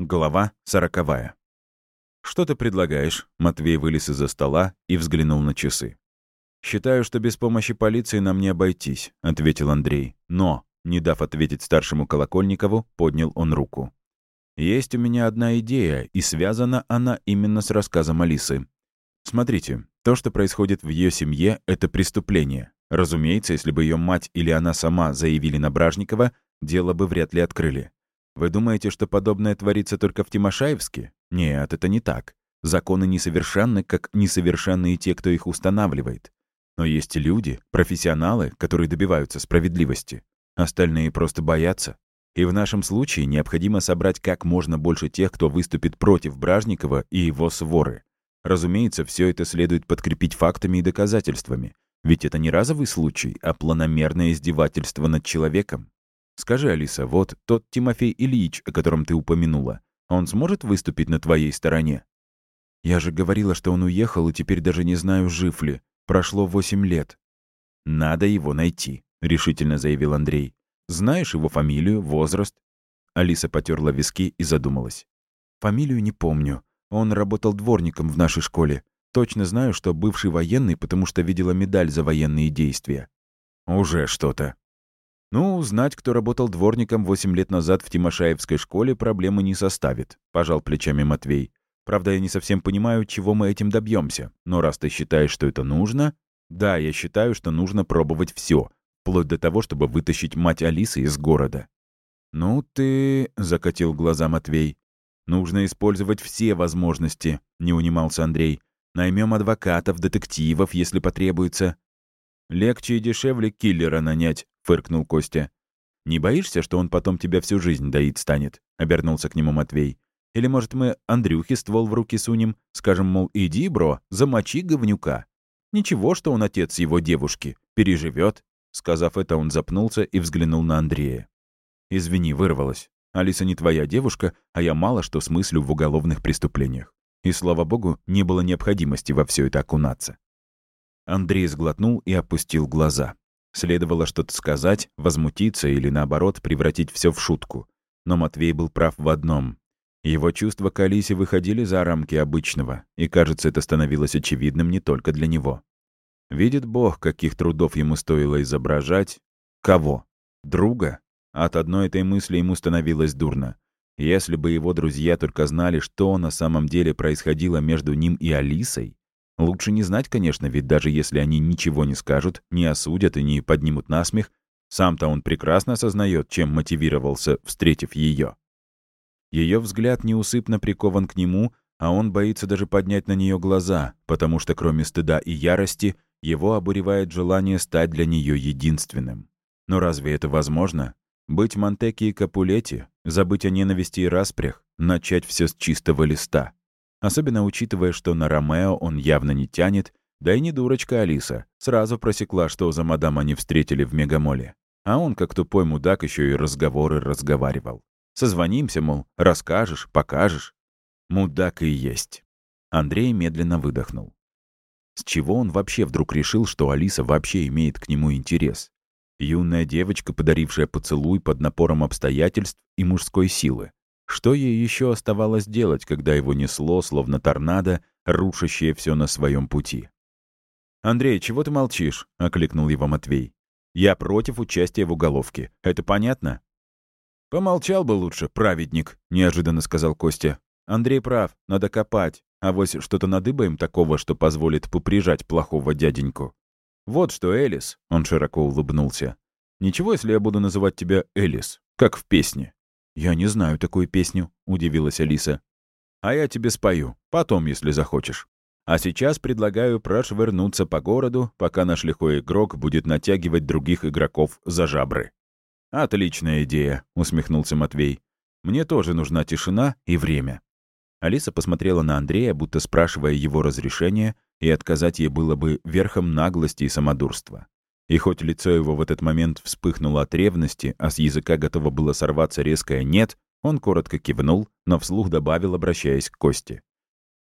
Глава сороковая. «Что ты предлагаешь?» Матвей вылез из-за стола и взглянул на часы. «Считаю, что без помощи полиции нам не обойтись», — ответил Андрей. «Но», не дав ответить старшему Колокольникову, поднял он руку. «Есть у меня одна идея, и связана она именно с рассказом Алисы. Смотрите, то, что происходит в ее семье, — это преступление. Разумеется, если бы ее мать или она сама заявили на Бражникова, дело бы вряд ли открыли. Вы думаете, что подобное творится только в Тимошаевске? Нет, это не так. Законы несовершенны, как несовершенны и те, кто их устанавливает. Но есть люди, профессионалы, которые добиваются справедливости. Остальные просто боятся. И в нашем случае необходимо собрать как можно больше тех, кто выступит против Бражникова и его своры. Разумеется, все это следует подкрепить фактами и доказательствами. Ведь это не разовый случай, а планомерное издевательство над человеком. Скажи, Алиса, вот тот Тимофей Ильич, о котором ты упомянула, он сможет выступить на твоей стороне? Я же говорила, что он уехал, и теперь даже не знаю, жив ли. Прошло восемь лет. Надо его найти, решительно заявил Андрей. Знаешь его фамилию, возраст? Алиса потерла виски и задумалась. Фамилию не помню. Он работал дворником в нашей школе. Точно знаю, что бывший военный, потому что видела медаль за военные действия. Уже что-то. «Ну, знать, кто работал дворником 8 лет назад в Тимошаевской школе, проблемы не составит», — пожал плечами Матвей. «Правда, я не совсем понимаю, чего мы этим добьемся. Но раз ты считаешь, что это нужно...» «Да, я считаю, что нужно пробовать все, вплоть до того, чтобы вытащить мать Алисы из города». «Ну ты...» — закатил глаза Матвей. «Нужно использовать все возможности», — не унимался Андрей. «Наймем адвокатов, детективов, если потребуется». «Легче и дешевле киллера нанять», — фыркнул Костя. «Не боишься, что он потом тебя всю жизнь доить станет?» — обернулся к нему Матвей. «Или, может, мы Андрюхе ствол в руки сунем? Скажем, мол, иди, бро, замочи говнюка. Ничего, что он отец его девушки. Переживет. Сказав это, он запнулся и взглянул на Андрея. «Извини, вырвалась. Алиса не твоя девушка, а я мало что смыслю в уголовных преступлениях. И, слава богу, не было необходимости во все это окунаться». Андрей сглотнул и опустил глаза. Следовало что-то сказать, возмутиться или, наоборот, превратить все в шутку. Но Матвей был прав в одном. Его чувства к Алисе выходили за рамки обычного, и, кажется, это становилось очевидным не только для него. Видит Бог, каких трудов ему стоило изображать. Кого? Друга? От одной этой мысли ему становилось дурно. Если бы его друзья только знали, что на самом деле происходило между ним и Алисой, Лучше не знать, конечно, ведь даже если они ничего не скажут, не осудят и не поднимут насмех, сам-то он прекрасно осознает, чем мотивировался, встретив ее. Ее взгляд неусыпно прикован к нему, а он боится даже поднять на нее глаза, потому что кроме стыда и ярости его обуревает желание стать для нее единственным. Но разве это возможно? Быть Монтеки и Капулетти, забыть о ненависти и распрях, начать все с чистого листа особенно учитывая, что на Ромео он явно не тянет, да и не дурочка Алиса, сразу просекла, что за мадам они встретили в Мегамоле. А он, как тупой мудак, еще и разговоры разговаривал. Созвонимся, мол, расскажешь, покажешь. Мудак и есть. Андрей медленно выдохнул. С чего он вообще вдруг решил, что Алиса вообще имеет к нему интерес? Юная девочка, подарившая поцелуй под напором обстоятельств и мужской силы. Что ей еще оставалось делать, когда его несло, словно торнадо, рушащее все на своем пути? «Андрей, чего ты молчишь?» — окликнул его Матвей. «Я против участия в уголовке. Это понятно?» «Помолчал бы лучше, праведник», — неожиданно сказал Костя. «Андрей прав, надо копать. А вось что-то надыбаем такого, что позволит поприжать плохого дяденьку. Вот что, Элис», — он широко улыбнулся. «Ничего, если я буду называть тебя Элис, как в песне?» «Я не знаю такую песню», — удивилась Алиса. «А я тебе спою. Потом, если захочешь. А сейчас предлагаю прошвырнуться по городу, пока наш лихой игрок будет натягивать других игроков за жабры». «Отличная идея», — усмехнулся Матвей. «Мне тоже нужна тишина и время». Алиса посмотрела на Андрея, будто спрашивая его разрешения, и отказать ей было бы верхом наглости и самодурства. И хоть лицо его в этот момент вспыхнуло от ревности, а с языка готово было сорваться резкое «нет», он коротко кивнул, но вслух добавил, обращаясь к Косте.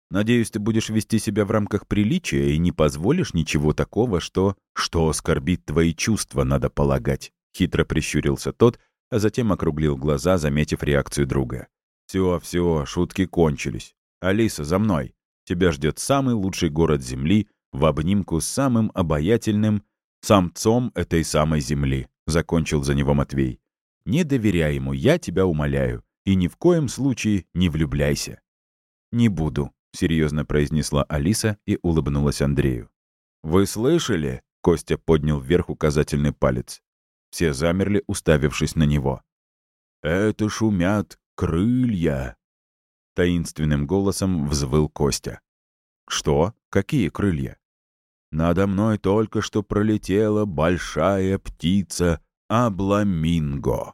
«Надеюсь, ты будешь вести себя в рамках приличия и не позволишь ничего такого, что... что оскорбит твои чувства, надо полагать», — хитро прищурился тот, а затем округлил глаза, заметив реакцию друга. Все, все, шутки кончились. Алиса, за мной. Тебя ждет самый лучший город Земли в обнимку с самым обаятельным самцом этой самой Земли», — закончил за него Матвей. «Не доверяй ему, я тебя умоляю, и ни в коем случае не влюбляйся». «Не буду», — серьезно произнесла Алиса и улыбнулась Андрею. «Вы слышали?» — Костя поднял вверх указательный палец. Все замерли, уставившись на него. «Это шумят крылья!» Таинственным голосом взвыл Костя. «Что? Какие крылья?» «Надо мной только что пролетела большая птица Абламинго».